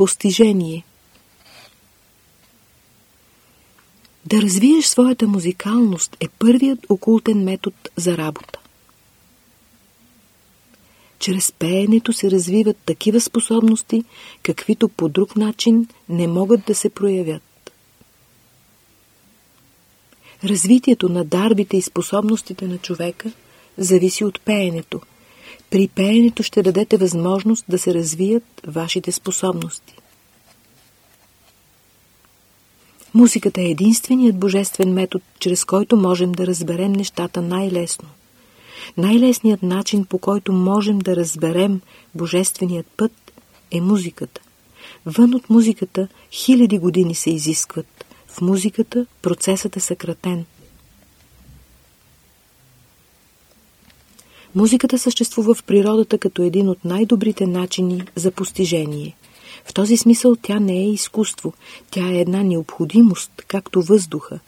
постижение. Да развиеш своята музикалност е първият окултен метод за работа. Чрез пеенето се развиват такива способности, каквито по друг начин не могат да се проявят. Развитието на дарбите и способностите на човека зависи от пеенето. При пеенето ще дадете възможност да се развият вашите способности. Музиката е единственият божествен метод, чрез който можем да разберем нещата най-лесно. Най-лесният начин, по който можем да разберем божественият път, е музиката. Вън от музиката хиляди години се изискват. В музиката процесът е съкратен. Музиката съществува в природата като един от най-добрите начини за постижение. В този смисъл тя не е изкуство, тя е една необходимост, както въздуха.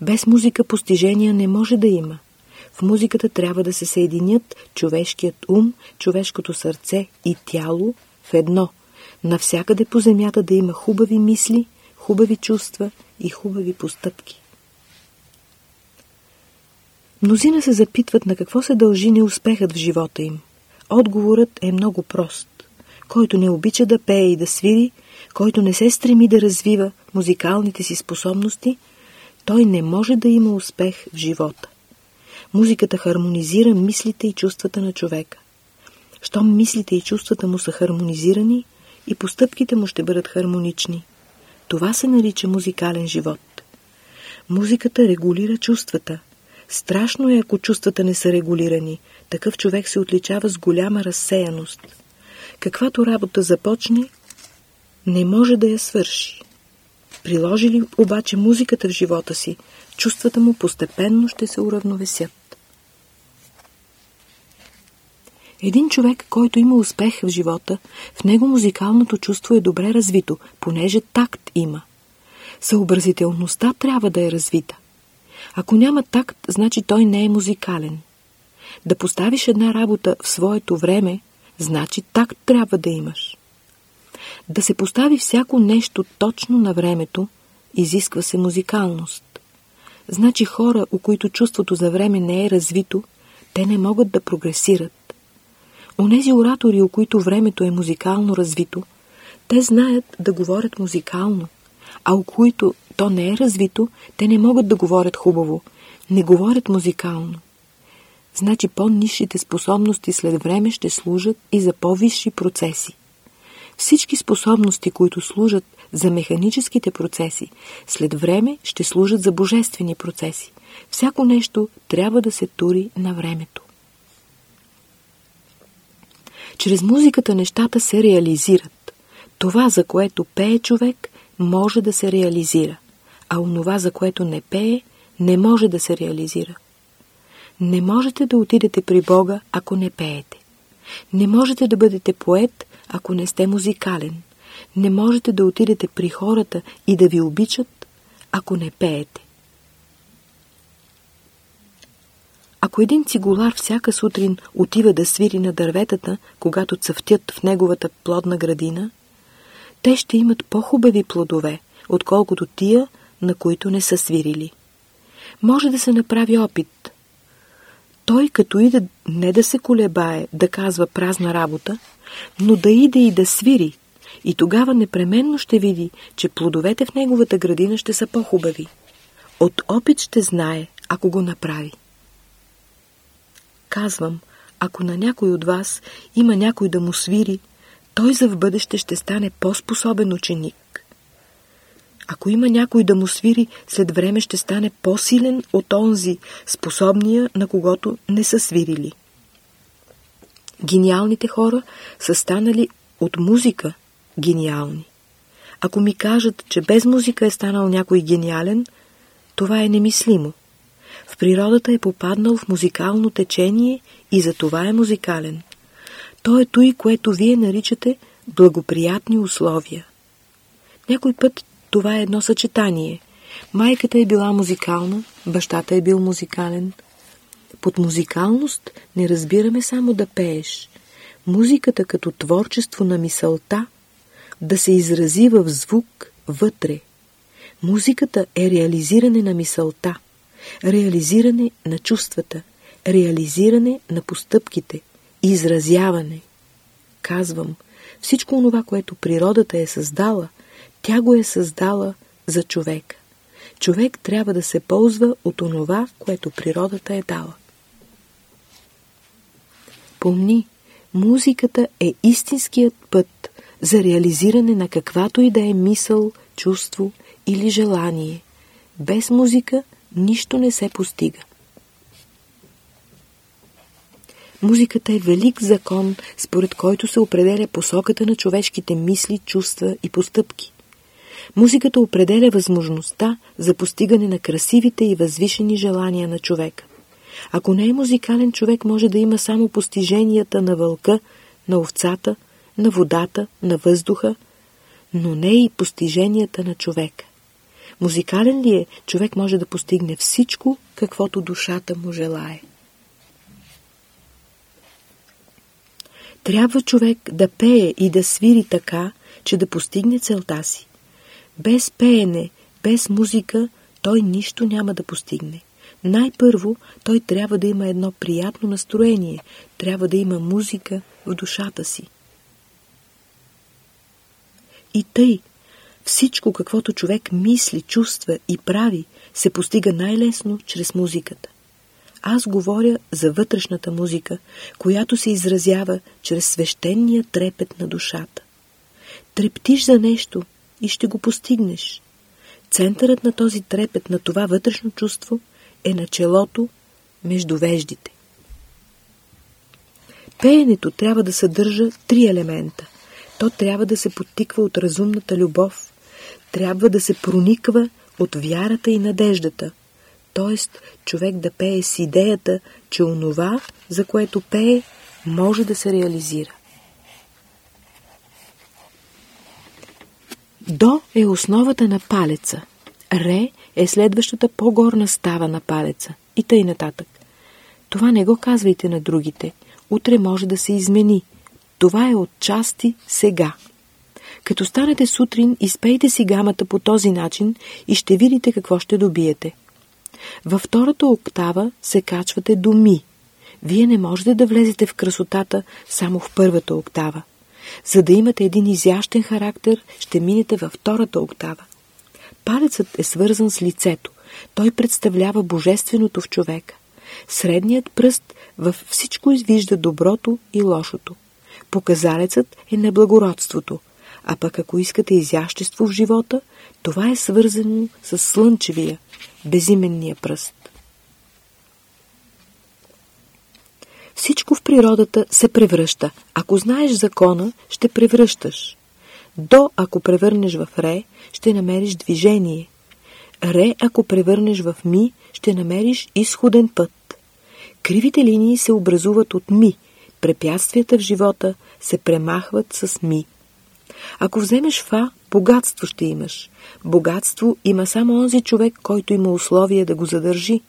Без музика постижения не може да има. В музиката трябва да се съединят човешкият ум, човешкото сърце и тяло в едно. Навсякъде по земята да има хубави мисли, хубави чувства и хубави постъпки. Мнозина се запитват на какво се дължи неуспехът в живота им. Отговорът е много прост. Който не обича да пее и да свири, който не се стреми да развива музикалните си способности, той не може да има успех в живота. Музиката хармонизира мислите и чувствата на човека. Щом мислите и чувствата му са хармонизирани, и постъпките му ще бъдат хармонични. Това се нарича музикален живот. Музиката регулира чувствата. Страшно е, ако чувствата не са регулирани. Такъв човек се отличава с голяма разсеяност. Каквато работа започне, не може да я свърши. Приложи ли обаче музиката в живота си, чувствата му постепенно ще се уравновесят. Един човек, който има успех в живота, в него музикалното чувство е добре развито, понеже такт има. Съобразителността трябва да е развита. Ако няма такт, значи той не е музикален. Да поставиш една работа в своето време, значи такт трябва да имаш. Да се постави всяко нещо точно на времето, изисква се музикалност. Значи хора, у които чувството за време не е развито, те не могат да прогресират. Онези оратори, у които времето е музикално развито, те знаят да говорят музикално, а у които то не е развито, те не могат да говорят хубаво, не говорят музикално. Значи по-низшите способности след време ще служат и за по-висши процеси. Всички способности, които служат за механическите процеси, след време ще служат за божествени процеси. Всяко нещо трябва да се тури на времето. Чрез музиката нещата се реализират. Това, за което пее човек, може да се реализира, а онова, за което не пее, не може да се реализира. Не можете да отидете при Бога, ако не пеете. Не можете да бъдете поет, ако не сте музикален. Не можете да отидете при хората и да ви обичат, ако не пеете. Ако един цигулар всяка сутрин отива да свири на дърветата, когато цъфтят в неговата плодна градина, те ще имат по-хубави плодове, отколкото тия, на които не са свирили. Може да се направи опит. Той като иде не да се колебае, да казва празна работа, но да иде и да свири, и тогава непременно ще види, че плодовете в неговата градина ще са по-хубави. От опит ще знае, ако го направи. Казвам, ако на някой от вас има някой да му свири, той за в бъдеще ще стане по-способен ученик. Ако има някой да му свири, след време ще стане по-силен от онзи, способния, на когото не са свирили. Гениалните хора са станали от музика гениални. Ако ми кажат, че без музика е станал някой гениален, това е немислимо. В природата е попаднал в музикално течение и за това е музикален. То е той, което вие наричате благоприятни условия. Някой път това е едно съчетание. Майката е била музикална, бащата е бил музикален. Под музикалност не разбираме само да пееш. Музиката като творчество на мисълта, да се изрази в звук вътре. Музиката е реализиране на мисълта, реализиране на чувствата, реализиране на постъпките, изразяване. Казвам, всичко това, което природата е създала, тя го е създала за човека. Човек трябва да се ползва от онова, което природата е дала. Помни, музиката е истинският път за реализиране на каквато и да е мисъл, чувство или желание. Без музика нищо не се постига. Музиката е велик закон, според който се определя посоката на човешките мисли, чувства и постъпки. Музиката определя възможността за постигане на красивите и възвишени желания на човека. Ако не е музикален човек, може да има само постиженията на вълка, на овцата, на водата, на въздуха, но не и постиженията на човека. Музикален ли е, човек може да постигне всичко, каквото душата му желае. Трябва човек да пее и да свири така, че да постигне целта си. Без пеене, без музика, той нищо няма да постигне. Най-първо той трябва да има едно приятно настроение, трябва да има музика в душата си. И тъй, всичко, каквото човек мисли, чувства и прави, се постига най-лесно чрез музиката. Аз говоря за вътрешната музика, която се изразява чрез свещения трепет на душата. Трептиш за нещо и ще го постигнеш. Центърът на този трепет, на това вътрешно чувство, е на челото между веждите. Пеенето трябва да съдържа три елемента. То трябва да се подтиква от разумната любов, трябва да се прониква от вярата и надеждата, т.е. човек да пее с идеята, че онова, за което пее, може да се реализира. До е основата на палеца. Ре е следващата по-горна става на палеца. И тъй нататък. Това не го казвайте на другите. Утре може да се измени. Това е отчасти сега. Като станете сутрин, изпейте си гамата по този начин и ще видите какво ще добиете. Във втората октава се качвате до ми. Вие не можете да влезете в красотата само в първата октава. За да имате един изящен характер, ще минете във втората октава. Палецът е свързан с лицето. Той представлява божественото в човека. Средният пръст във всичко извижда доброто и лошото. Показалецът е неблагородството, а пък ако искате изящество в живота, това е свързано с слънчевия, безименния пръст. Всичко в природата се превръща. Ако знаеш закона, ще превръщаш. До, ако превърнеш в ре, ще намериш движение. Ре, ако превърнеш в ми, ще намериш изходен път. Кривите линии се образуват от ми, препятствията в живота се премахват с ми. Ако вземеш фа, богатство ще имаш. Богатство има само онзи човек, който има условия да го задържи.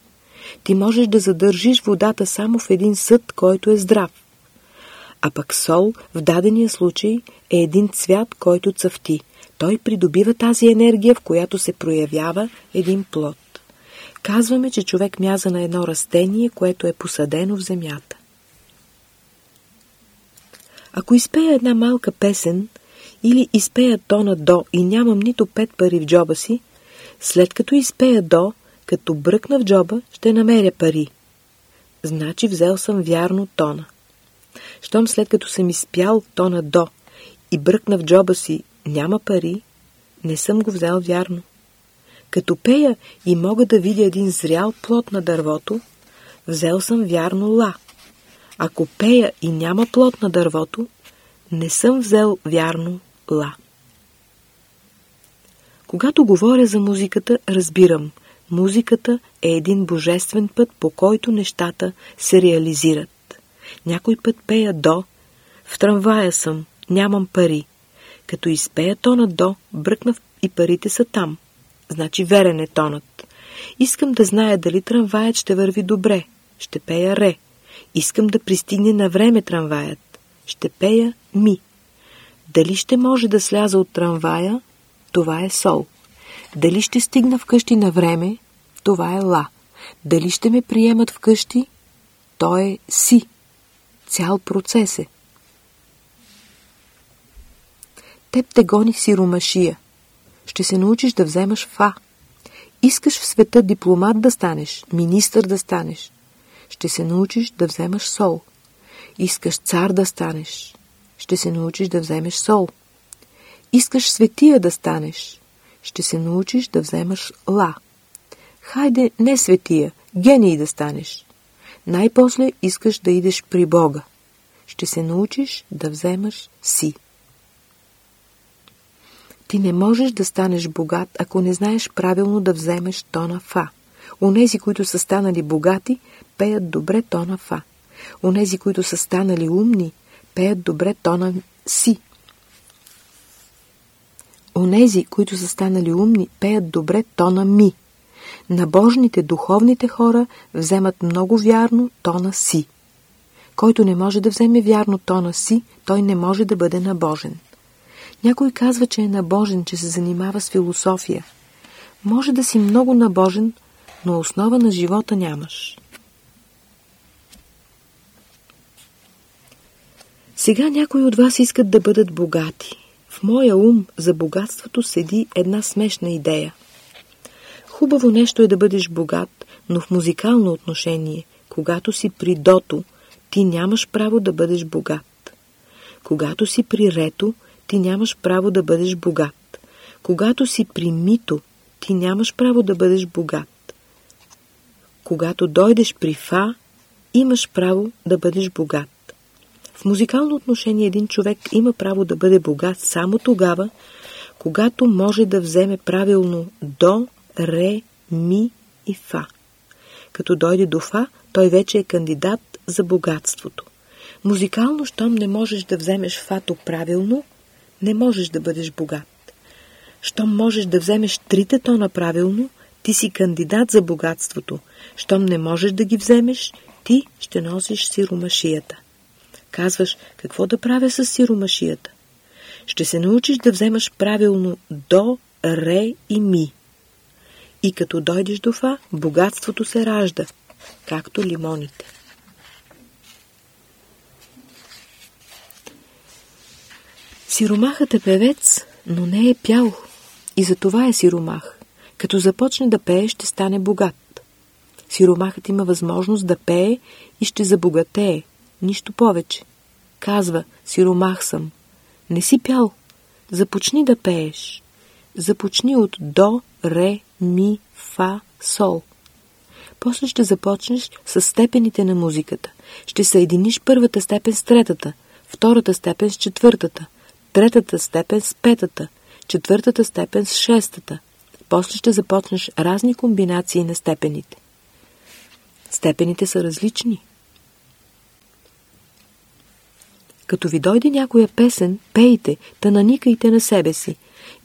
Ти можеш да задържиш водата само в един съд, който е здрав. А пък сол в дадения случай е един цвят, който цъфти. Той придобива тази енергия, в която се проявява един плод. Казваме, че човек мяза на едно растение, което е посадено в земята. Ако изпея една малка песен или изпея тона до и нямам нито пет пари в джоба си, след като изпея до, като бръкна в джоба, ще намеря пари. Значи взел съм вярно тона. Щом след като съм изпял тона до и бръкна в джоба си няма пари, не съм го взел вярно. Като пея и мога да видя един зрял плод на дървото, взел съм вярно ла. Ако пея и няма плод на дървото, не съм взел вярно ла. Когато говоря за музиката, разбирам, музиката е един божествен път, по който нещата се реализират. Някой път пея до, в трамвая съм, нямам пари. Като изпея тона до, бръкна и парите са там. Значи верен е тонът. Искам да зная дали трамваят ще върви добре. Ще пея ре. Искам да пристигне на време трамваят. Ще пея ми. Дали ще може да сляза от трамвая, това е сол. Дали ще стигна вкъщи на време, това е ла. Дали ще ме приемат вкъщи, то е си. Цял процес е. Теб те гони сиромашия. Ще се научиш да вземаш фа. Искаш в света дипломат да станеш, министър да станеш. Ще се научиш да вземаш сол. Искаш цар да станеш. Ще се научиш да вземеш сол. Искаш светия да станеш. Ще се научиш да вземаш ла. Хайде не светия, гений да станеш. Най-после искаш да идеш при Бога. Ще се научиш да вземаш си. Ти не можеш да станеш богат, ако не знаеш правилно да вземеш тона фа. Онези, които са станали богати, пеят добре тона фа. Онези, които са станали умни, пеят добре тона си. Онези, които са станали умни, пеят добре тона ми. Набожните, духовните хора вземат много вярно тона си. Който не може да вземе вярно тона си, той не може да бъде набожен. Някой казва, че е набожен, че се занимава с философия. Може да си много набожен, но основа на живота нямаш. Сега някои от вас искат да бъдат богати. В моя ум за богатството седи една смешна идея. Хубаво нещо е да бъдеш богат, но в музикално отношение, когато си при дото, ти нямаш право да бъдеш богат. Когато си при рето, ти нямаш право да бъдеш богат. Когато си при мито, ти нямаш право да бъдеш богат. Когато дойдеш при фа, имаш право да бъдеш богат. В музикално отношение един човек има право да бъде богат само тогава, когато може да вземе правилно до, ре, ми и фа. Като дойде до фа, той вече е кандидат за богатството. Музикално, щом не можеш да вземеш фато правилно, не можеш да бъдеш богат. Щом можеш да вземеш трите тона правилно, ти си кандидат за богатството. Щом не можеш да ги вземеш, ти ще носиш сиромашията. Казваш, какво да правя с сиромашията? Ще се научиш да вземаш правилно до, ре и ми. И като дойдеш до фа, богатството се ражда, както лимоните. Сиромахът е певец, но не е пял. И за това е сиромах. Като започне да пее, ще стане богат. Сиромахът има възможност да пее и ще забогатее. Нищо повече. Казва, сиромах съм. Не си пял. Започни да пееш. Започни от до, ре, ми, фа, сол. После ще започнеш с степените на музиката. Ще съединиш първата степен с третата, втората степен с четвъртата, третата степен с петата, четвъртата степен с шестата. После ще започнеш разни комбинации на степените. Степените са различни. Като ви дойде някоя песен, пейте, та наникайте на себе си.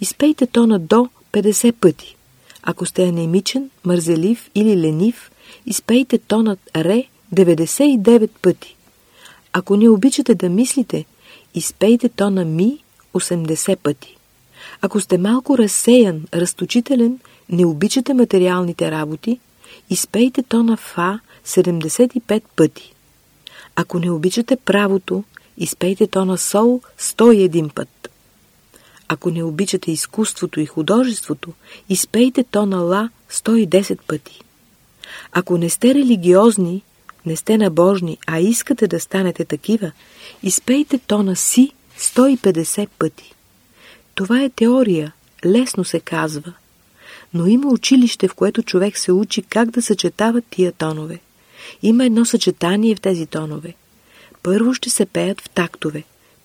Изпейте тона до 50 пъти. Ако сте анемичен, мързелив или ленив, изпейте тонът ре 99 пъти. Ако не обичате да мислите, изпейте тона ми 80 пъти. Ако сте малко разсеян, разточителен, не обичате материалните работи, изпейте тона фа 75 пъти. Ако не обичате правото, изпейте тона сол 101 път. Ако не обичате изкуството и художеството, изпейте тона ла 110 пъти. Ако не сте религиозни, не сте набожни, а искате да станете такива, изпейте тона си 150 пъти. Това е теория, лесно се казва, но има училище, в което човек се учи как да съчетава тия тонове. Има едно съчетание в тези тонове. Първо ще се пеят в тактове.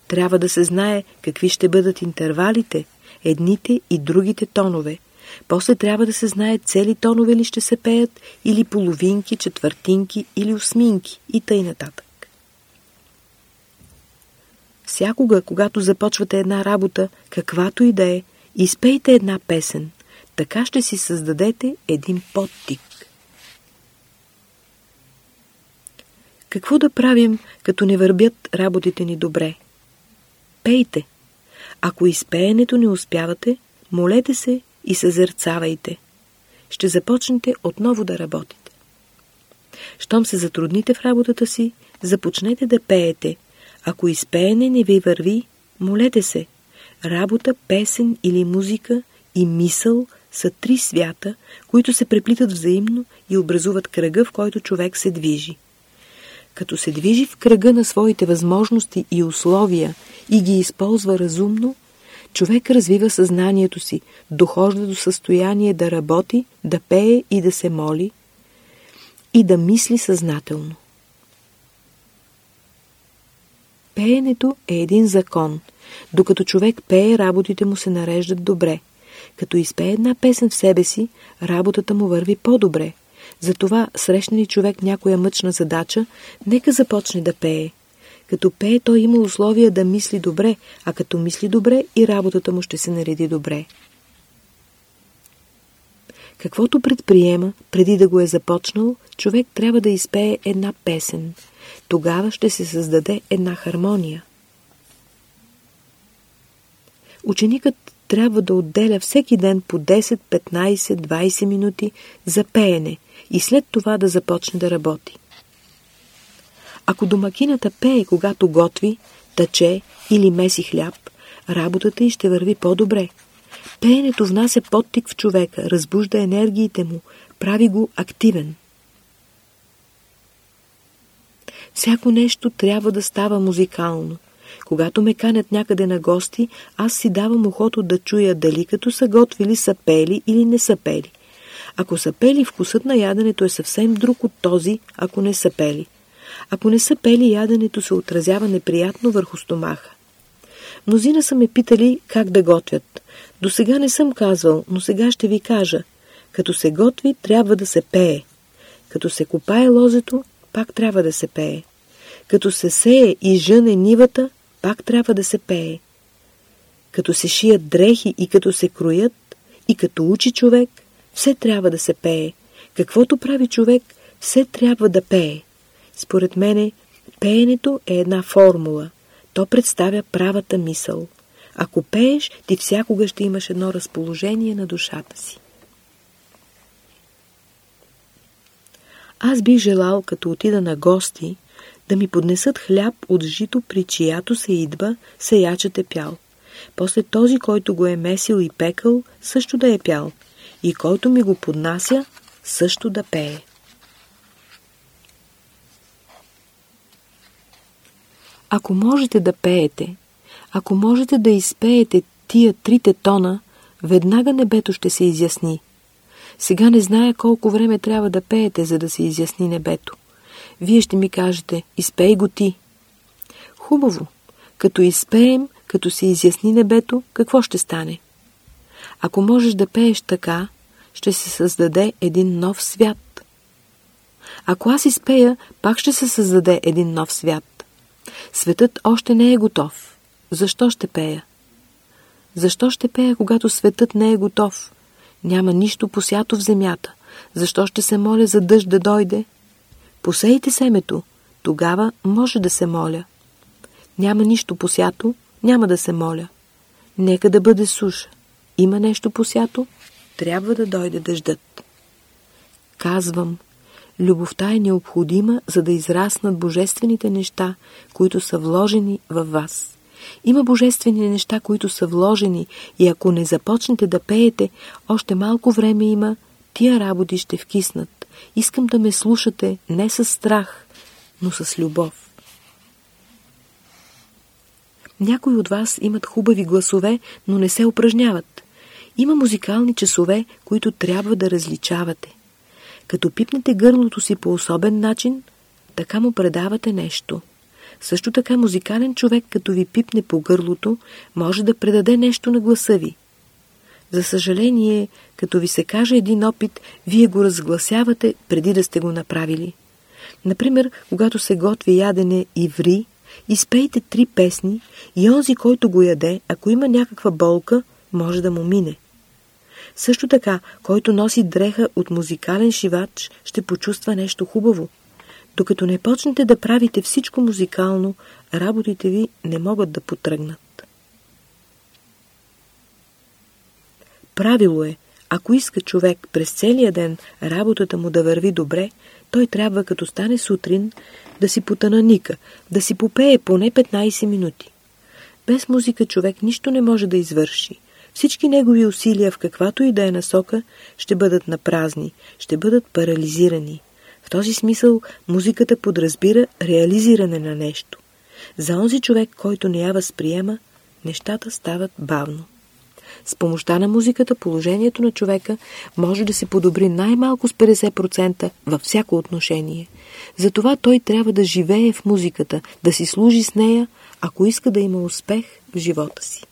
Трябва да се знае какви ще бъдат интервалите, едните и другите тонове. После трябва да се знае цели тонове ли ще се пеят, или половинки, четвъртинки или осминки и тъй нататък. Всякога, когато започвате една работа, каквато и да е, изпейте една песен. Така ще си създадете един подтик. Какво да правим, като не върбят работите ни добре? Пейте. Ако изпеенето не успявате, молете се и съзерцавайте. Ще започнете отново да работите. Щом се затрудните в работата си, започнете да пеете. Ако изпеене не ви върви, молете се. Работа, песен или музика и мисъл са три свята, които се преплитат взаимно и образуват кръга, в който човек се движи. Като се движи в кръга на своите възможности и условия и ги използва разумно, човек развива съзнанието си, дохожда до състояние да работи, да пее и да се моли и да мисли съзнателно. Пеенето е един закон. Докато човек пее, работите му се нареждат добре. Като изпее една песен в себе си, работата му върви по-добре. Затова срещне ли човек някоя мъчна задача, нека започне да пее. Като пее, той има условия да мисли добре, а като мисли добре и работата му ще се нареди добре. Каквото предприема, преди да го е започнал, човек трябва да изпее една песен. Тогава ще се създаде една хармония. Ученикът трябва да отделя всеки ден по 10, 15, 20 минути за пеене и след това да започне да работи. Ако домакината пее, когато готви, тъче или меси хляб, работата й ще върви по-добре. Пеенето внася подтик в човека, разбужда енергиите му, прави го активен. Всяко нещо трябва да става музикално. Когато ме канят някъде на гости, аз си давам ухото да чуя дали като са готвили са пели или не са пели. Ако са пели, вкусът на яденето е съвсем друг от този, ако не са пели. Ако не са пели, яденето се отразява неприятно върху стомаха. Мнозина са ме питали как да готвят. До сега не съм казвал, но сега ще ви кажа. Като се готви, трябва да се пее. Като се копае лозето, пак трябва да се пее. Като се сее и жъне нивата, пак трябва да се пее. Като се шият дрехи и като се кроят, и като учи човек, все трябва да се пее. Каквото прави човек, все трябва да пее. Според мене, пеенето е една формула. То представя правата мисъл. Ако пееш, ти всякога ще имаш едно разположение на душата си. Аз бих желал, като отида на гости, да ми поднесат хляб от жито, при чиято се идва, сеячът е пял. После този, който го е месил и пекал, също да е пял. И който ми го поднася, също да пее. Ако можете да пеете, ако можете да изпеете тия трите тона, веднага небето ще се изясни. Сега не зная колко време трябва да пеете, за да се изясни небето. Вие ще ми кажете, изпей го ти. Хубаво. Като изпеем, като се изясни небето, какво ще стане? Ако можеш да пееш така, ще се създаде един нов свят. Ако аз изпея, пак ще се създаде един нов свят. Светът още не е готов. Защо ще пея? Защо ще пея, когато светът не е готов? Няма нищо посято в земята. Защо ще се моля за дъжд да дойде? Посейте семето, тогава може да се моля. Няма нищо посято, няма да се моля. Нека да бъде суша. Има нещо посято, трябва да дойде дъждът. Казвам, любовта е необходима, за да израснат божествените неща, които са вложени във вас. Има божествени неща, които са вложени и ако не започнете да пеете, още малко време има, тия работи ще вкиснат. Искам да ме слушате не с страх, но с любов. Някои от вас имат хубави гласове, но не се упражняват. Има музикални часове, които трябва да различавате. Като пипнете гърлото си по особен начин, така му предавате нещо. Също така музикален човек, като ви пипне по гърлото, може да предаде нещо на гласа ви. За съжаление, като ви се каже един опит, вие го разгласявате преди да сте го направили. Например, когато се готви ядене и ври, изпейте три песни и онзи, който го яде, ако има някаква болка, може да му мине. Също така, който носи дреха от музикален шивач, ще почувства нещо хубаво. Докато не почнете да правите всичко музикално, работите ви не могат да потръгнат. правило е, ако иска човек през целия ден работата му да върви добре, той трябва като стане сутрин да си потананика, да си попее поне 15 минути. Без музика човек нищо не може да извърши. Всички негови усилия в каквато и да е насока ще бъдат напразни, ще бъдат парализирани. В този смисъл музиката подразбира реализиране на нещо. За онзи човек, който не я възприема, нещата стават бавно. С помощта на музиката положението на човека може да се подобри най-малко с 50% във всяко отношение. Затова той трябва да живее в музиката, да си служи с нея, ако иска да има успех в живота си.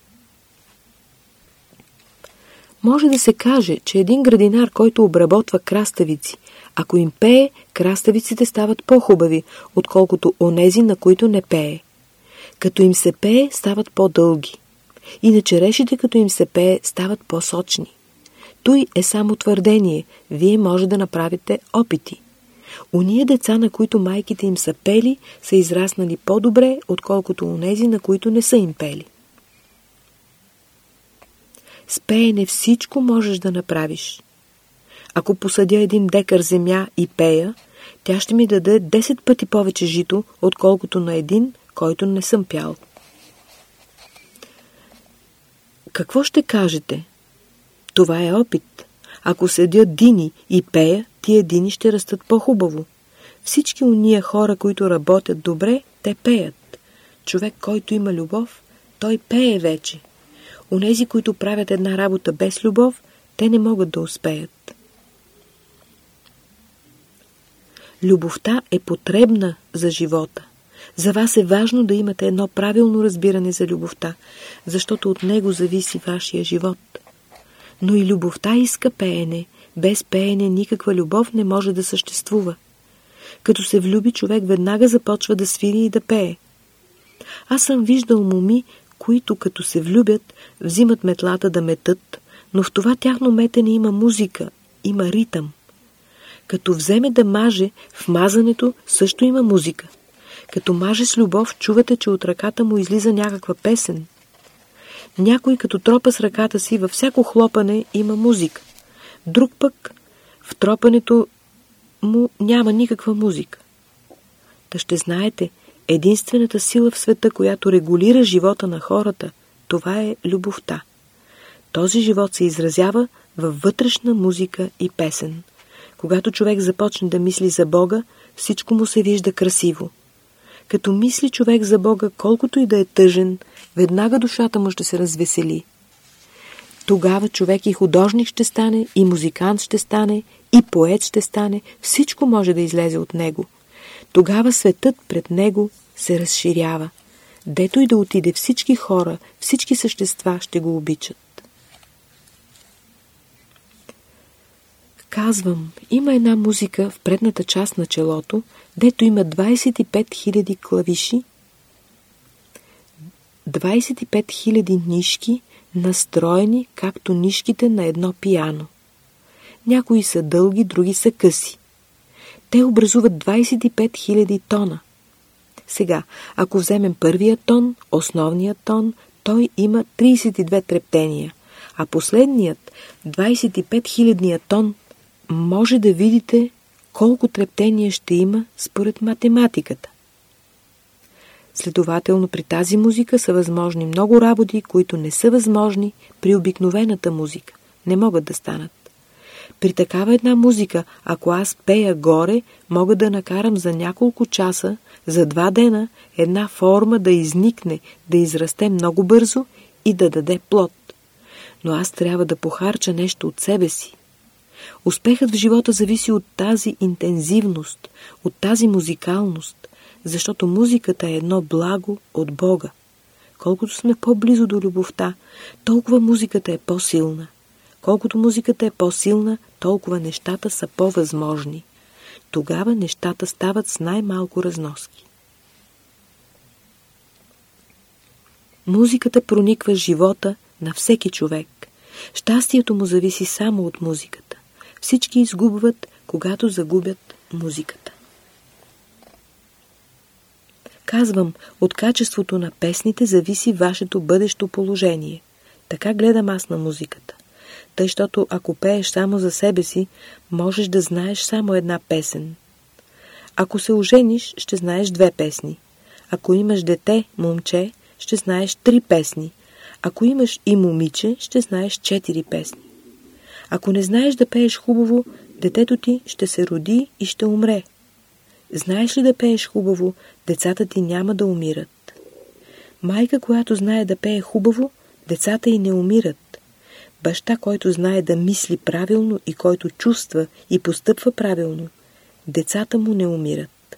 Може да се каже, че един градинар, който обработва краставици, ако им пее, краставиците стават по-хубави, отколкото онези, на които не пее. Като им се пее, стават по-дълги. И на черешите, като им се пее, стават по-сочни. Той е само твърдение. Вие може да направите опити. Уния деца, на които майките им са пели, са израснали по-добре, отколкото онези, на които не са им пели. С пеене всичко можеш да направиш. Ако посадя един декар земя и пея, тя ще ми даде 10 пъти повече жито, отколкото на един, който не съм пял. Какво ще кажете? Това е опит. Ако седя дини и пея, тия дини ще растат по-хубаво. Всички уния хора, които работят добре, те пеят. Човек, който има любов, той пее вече. Онези, които правят една работа без любов, те не могат да успеят. Любовта е потребна за живота. За вас е важно да имате едно правилно разбиране за любовта, защото от него зависи вашия живот. Но и любовта иска пеене. Без пеене никаква любов не може да съществува. Като се влюби, човек веднага започва да свири и да пее. Аз съм виждал моми, които като се влюбят, взимат метлата да метат, но в това тяхно метене има музика, има ритъм. Като вземе да маже, в мазането също има музика. Като маже с любов, чувате, че от ръката му излиза някаква песен. Някой като тропа с ръката си, във всяко хлопане има музика. Друг пък в тропането му няма никаква музика. Та ще знаете, единствената сила в света, която регулира живота на хората, това е любовта. Този живот се изразява във вътрешна музика и песен. Когато човек започне да мисли за Бога, всичко му се вижда красиво. Като мисли човек за Бога, колкото и да е тъжен, веднага душата му ще се развесели. Тогава човек и художник ще стане, и музикант ще стане, и поет ще стане, всичко може да излезе от него. Тогава светът пред него се разширява. Дето и да отиде всички хора, всички същества ще го обичат. Казвам, има една музика в предната част на челото, дето има 25 000 клавиши, 25 000 нишки, настроени както нишките на едно пияно. Някои са дълги, други са къси. Те образуват 25 000 тона. Сега, ако вземем първия тон, основният тон, той има 32 трептения, а последният, 25 000 тон, може да видите колко трептения ще има според математиката. Следователно при тази музика са възможни много работи, които не са възможни при обикновената музика. Не могат да станат. При такава една музика, ако аз пея горе, мога да накарам за няколко часа, за два дена, една форма да изникне, да израсте много бързо и да даде плод. Но аз трябва да похарча нещо от себе си. Успехът в живота зависи от тази интензивност, от тази музикалност, защото музиката е едно благо от Бога. Колкото сме по-близо до любовта, толкова музиката е по-силна. Колкото музиката е по-силна, толкова нещата са по-възможни. Тогава нещата стават с най-малко разноски. Музиката прониква живота на всеки човек. Щастието му зависи само от музиката. Всички изгубват, когато загубят музиката. Казвам, от качеството на песните зависи вашето бъдещо положение. Така гледам аз на музиката. Тъй, защото ако пееш само за себе си, можеш да знаеш само една песен. Ако се ожениш, ще знаеш две песни. Ако имаш дете, момче, ще знаеш три песни. Ако имаш и момиче, ще знаеш четири песни. Ако не знаеш да пееш хубаво, детето ти ще се роди и ще умре. Знаеш ли да пееш хубаво, децата ти няма да умират. Майка, която знае да пее хубаво, децата й не умират. Баща, който знае да мисли правилно и който чувства и постъпва правилно, децата му не умират.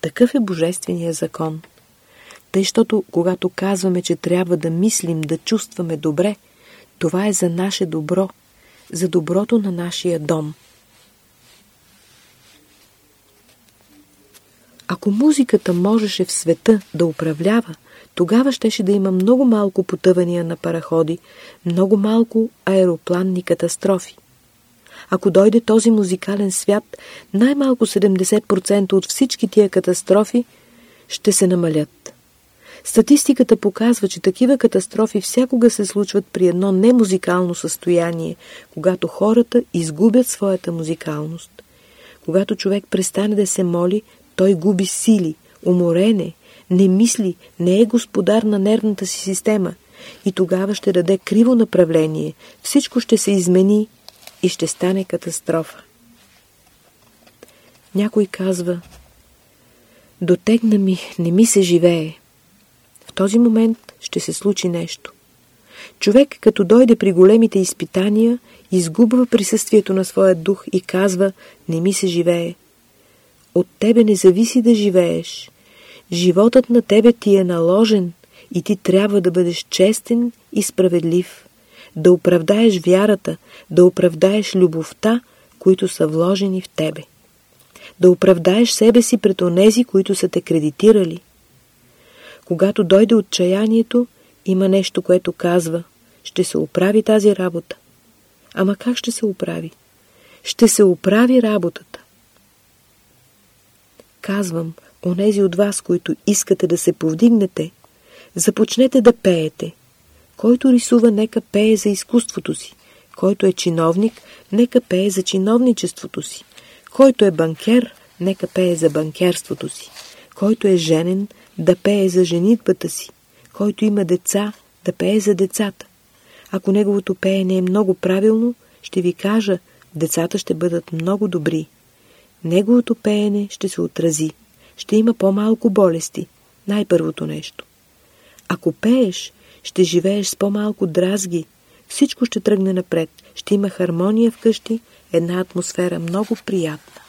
Такъв е Божествения закон. Тъй, защото когато казваме, че трябва да мислим, да чувстваме добре, това е за наше добро, за доброто на нашия дом. Ако музиката можеше в света да управлява, тогава щеше да има много малко потъвания на параходи, много малко аеропланни катастрофи. Ако дойде този музикален свят, най-малко 70% от всички тия катастрофи ще се намалят. Статистиката показва, че такива катастрофи всякога се случват при едно немузикално състояние, когато хората изгубят своята музикалност. Когато човек престане да се моли, той губи сили, уморене, не мисли, не е господар на нервната си система и тогава ще даде криво направление, всичко ще се измени и ще стане катастрофа. Някой казва, дотегна ми, не ми се живее. В този момент ще се случи нещо. Човек, като дойде при големите изпитания, изгубва присъствието на своя дух и казва, не ми се живее. От тебе не зависи да живееш. Животът на тебе ти е наложен и ти трябва да бъдеш честен и справедлив, да оправдаеш вярата, да оправдаеш любовта, които са вложени в тебе. Да оправдаеш себе си пред онези, които са те кредитирали. Когато дойде отчаянието, има нещо, което казва, ще се оправи тази работа. Ама как ще се оправи? Ще се оправи работата. Казвам, онези от вас, които искате да се повдигнете, започнете да пеете. Който рисува, нека пее за изкуството си. Който е чиновник, нека пее за чиновничеството си. Който е банкер, нека пее за банкерството си. Който е женен, да пее за женитбата си. Който има деца, да пее за децата. Ако неговото пеене е много правилно, ще ви кажа, децата ще бъдат много добри неговото пеене ще се отрази. Ще има по-малко болести. Най-първото нещо. Ако пееш, ще живееш с по-малко дразги. Всичко ще тръгне напред. Ще има хармония вкъщи, една атмосфера много приятна.